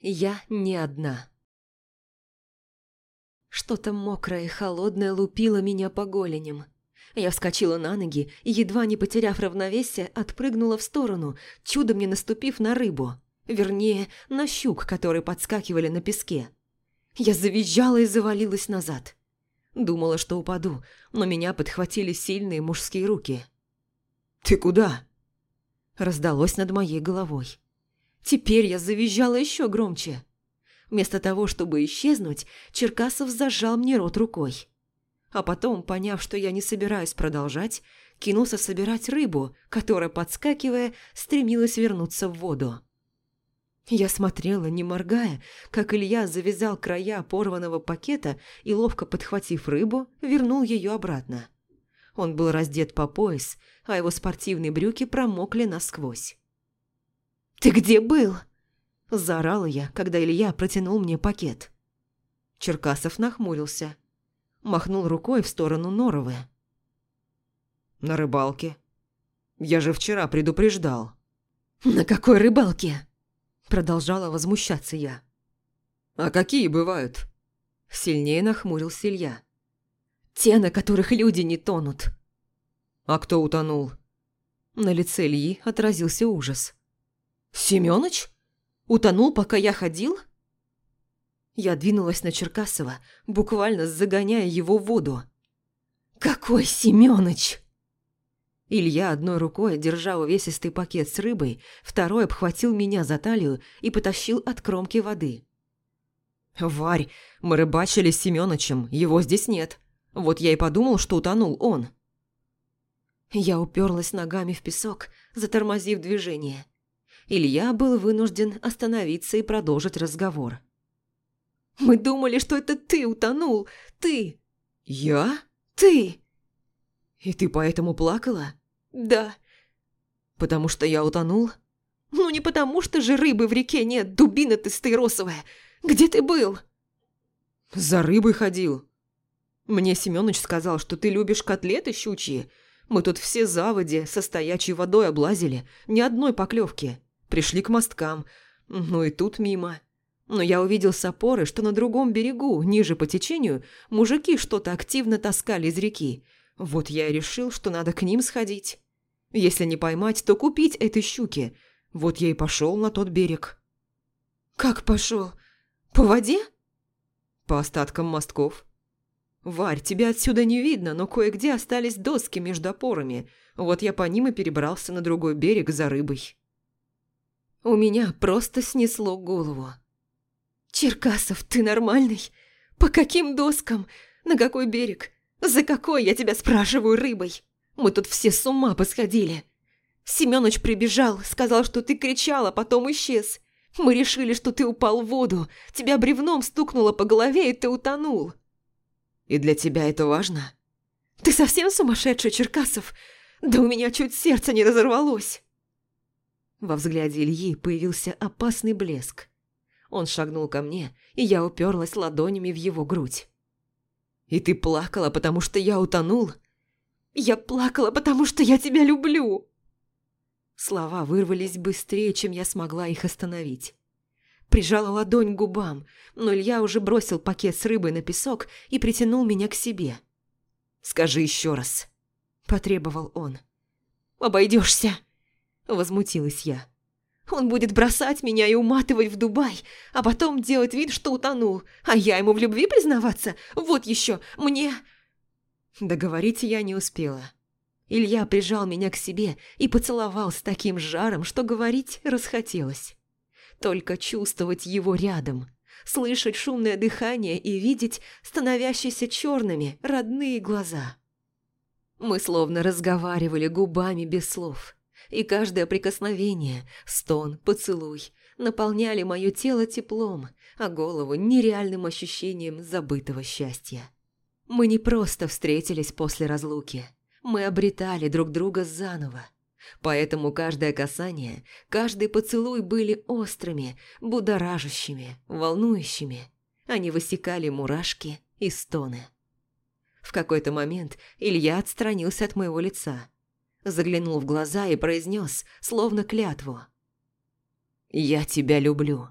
Я не одна. Что-то мокрое и холодное лупило меня по голеням. Я вскочила на ноги и, едва не потеряв равновесие, отпрыгнула в сторону, чудом не наступив на рыбу. Вернее, на щук, которые подскакивали на песке. Я завизжала и завалилась назад. Думала, что упаду, но меня подхватили сильные мужские руки. «Ты куда?» Раздалось над моей головой. Теперь я завизжала еще громче. Вместо того, чтобы исчезнуть, Черкасов зажал мне рот рукой. А потом, поняв, что я не собираюсь продолжать, кинулся собирать рыбу, которая, подскакивая, стремилась вернуться в воду. Я смотрела, не моргая, как Илья завязал края порванного пакета и, ловко подхватив рыбу, вернул ее обратно. Он был раздет по пояс, а его спортивные брюки промокли насквозь. «Ты где был?» – заорала я, когда Илья протянул мне пакет. Черкасов нахмурился. Махнул рукой в сторону Норовы. «На рыбалке. Я же вчера предупреждал». «На какой рыбалке?» Продолжала возмущаться я. «А какие бывают?» Сильнее нахмурился Илья. «Те, на которых люди не тонут». «А кто утонул?» На лице Ильи отразился ужас. «Семёныч? Утонул, пока я ходил?» Я двинулась на Черкасова, буквально загоняя его в воду. «Какой Семёныч?» Илья одной рукой держал увесистый пакет с рыбой, второй обхватил меня за талию и потащил от кромки воды. «Варь, мы рыбачили с Семёнычем, его здесь нет. Вот я и подумал, что утонул он». Я уперлась ногами в песок, затормозив движение. Илья был вынужден остановиться и продолжить разговор. «Мы думали, что это ты утонул! Ты!» «Я?» «Ты!» «И ты поэтому плакала?» «Да». «Потому что я утонул?» «Ну не потому что же рыбы в реке нет, дубина ты стаиросовая! Где ты был?» «За рыбой ходил. Мне Семёныч сказал, что ты любишь котлеты щучьи. Мы тут все заводи со стоячей водой облазили, ни одной поклевки. Пришли к мосткам, ну и тут мимо. Но я увидел с опоры, что на другом берегу, ниже по течению, мужики что-то активно таскали из реки, вот я и решил, что надо к ним сходить. Если не поймать, то купить этой щуки. Вот я и пошел на тот берег. Как пошел? По воде? По остаткам мостков. Варь, тебя отсюда не видно, но кое-где остались доски между опорами. Вот я по ним и перебрался на другой берег за рыбой. У меня просто снесло голову. «Черкасов, ты нормальный? По каким доскам? На какой берег? «За какой, я тебя спрашиваю, рыбой? Мы тут все с ума посходили. Семёныч прибежал, сказал, что ты кричала, потом исчез. Мы решили, что ты упал в воду, тебя бревном стукнуло по голове, и ты утонул». «И для тебя это важно?» «Ты совсем сумасшедший, Черкасов? Да у меня чуть сердце не разорвалось!» Во взгляде Ильи появился опасный блеск. Он шагнул ко мне, и я уперлась ладонями в его грудь. И ты плакала, потому что я утонул? Я плакала, потому что я тебя люблю. Слова вырвались быстрее, чем я смогла их остановить. Прижала ладонь к губам, но Илья уже бросил пакет с рыбой на песок и притянул меня к себе. «Скажи еще раз», – потребовал он. «Обойдешься», – возмутилась я. Он будет бросать меня и уматывать в Дубай, а потом делать вид, что утонул. А я ему в любви признаваться? Вот еще, мне...» Договорить я не успела. Илья прижал меня к себе и поцеловал с таким жаром, что говорить расхотелось. Только чувствовать его рядом, слышать шумное дыхание и видеть становящиеся черными родные глаза. Мы словно разговаривали губами без слов и каждое прикосновение, стон, поцелуй наполняли мое тело теплом, а голову нереальным ощущением забытого счастья. Мы не просто встретились после разлуки, мы обретали друг друга заново. Поэтому каждое касание, каждый поцелуй были острыми, будоражащими, волнующими. Они высекали мурашки и стоны. В какой-то момент Илья отстранился от моего лица – заглянул в глаза и произнес, словно клятву. «Я тебя люблю».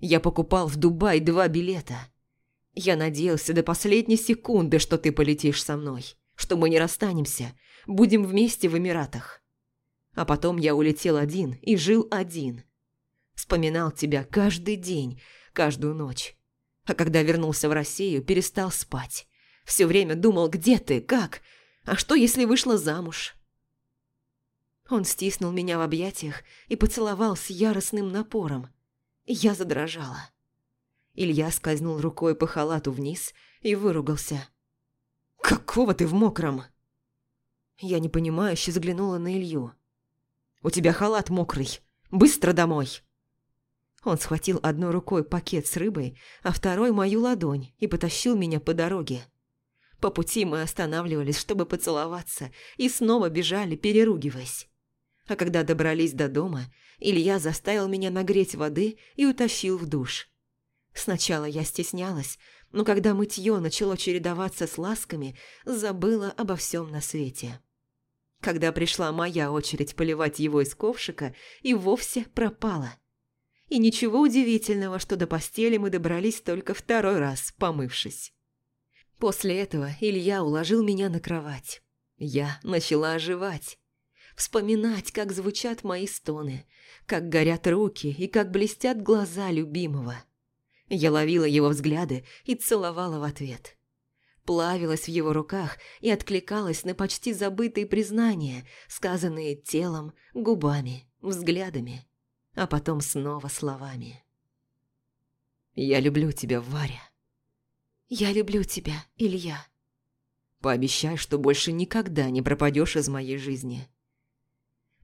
Я покупал в Дубай два билета. Я надеялся до последней секунды, что ты полетишь со мной, что мы не расстанемся, будем вместе в Эмиратах. А потом я улетел один и жил один. Вспоминал тебя каждый день, каждую ночь. А когда вернулся в Россию, перестал спать. Все время думал, где ты, как, а что, если вышла замуж? Он стиснул меня в объятиях и поцеловал с яростным напором. Я задрожала. Илья скользнул рукой по халату вниз и выругался. «Какого ты в мокром?» Я непонимающе заглянула на Илью. «У тебя халат мокрый. Быстро домой!» Он схватил одной рукой пакет с рыбой, а второй мою ладонь и потащил меня по дороге. По пути мы останавливались, чтобы поцеловаться, и снова бежали, переругиваясь. А когда добрались до дома, Илья заставил меня нагреть воды и утащил в душ. Сначала я стеснялась, но когда мытье начало чередоваться с ласками, забыла обо всем на свете. Когда пришла моя очередь поливать его из ковшика, и вовсе пропала. И ничего удивительного, что до постели мы добрались только второй раз, помывшись. После этого Илья уложил меня на кровать. Я начала оживать. Вспоминать, как звучат мои стоны, как горят руки и как блестят глаза любимого. Я ловила его взгляды и целовала в ответ. Плавилась в его руках и откликалась на почти забытые признания, сказанные телом, губами, взглядами, а потом снова словами. «Я люблю тебя, Варя». «Я люблю тебя, Илья». «Пообещай, что больше никогда не пропадешь из моей жизни».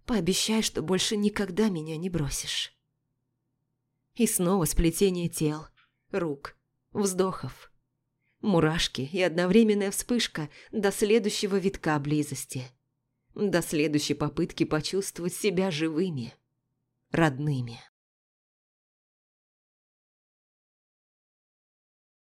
«Пообещай, что больше никогда меня не бросишь». И снова сплетение тел, рук, вздохов. Мурашки и одновременная вспышка до следующего витка близости. До следующей попытки почувствовать себя живыми, родными.